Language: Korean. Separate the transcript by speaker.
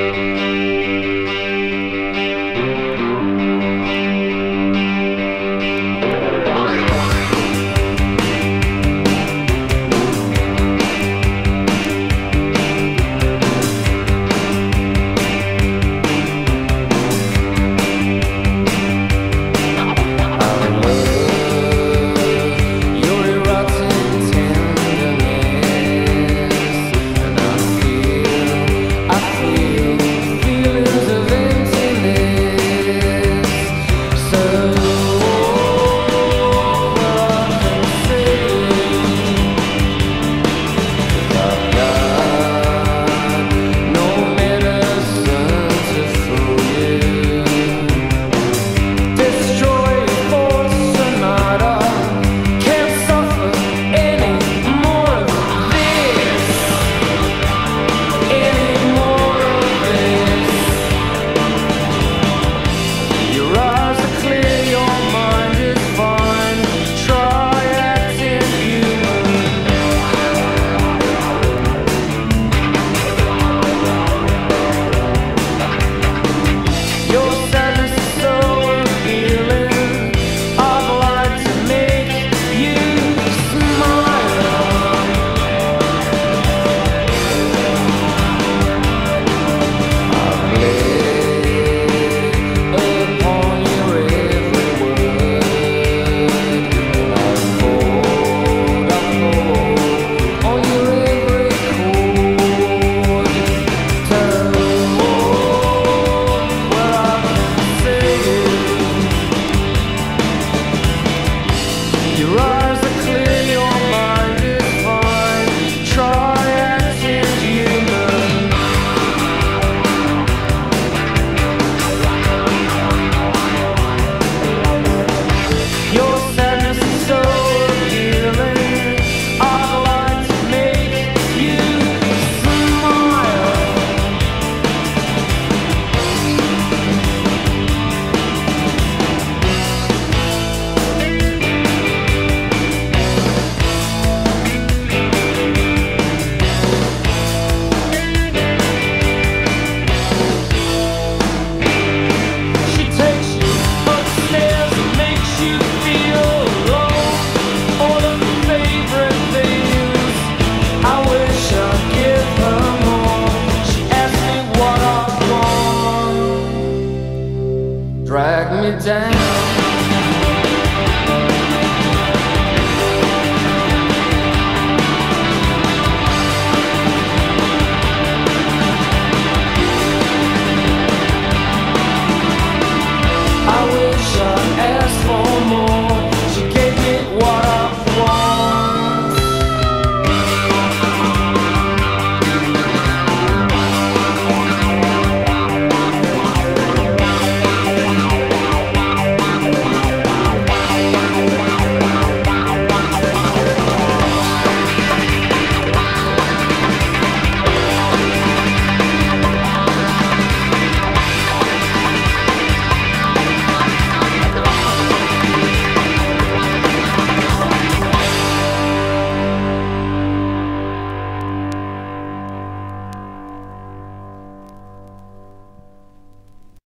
Speaker 1: Thank you. down